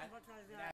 advertise that.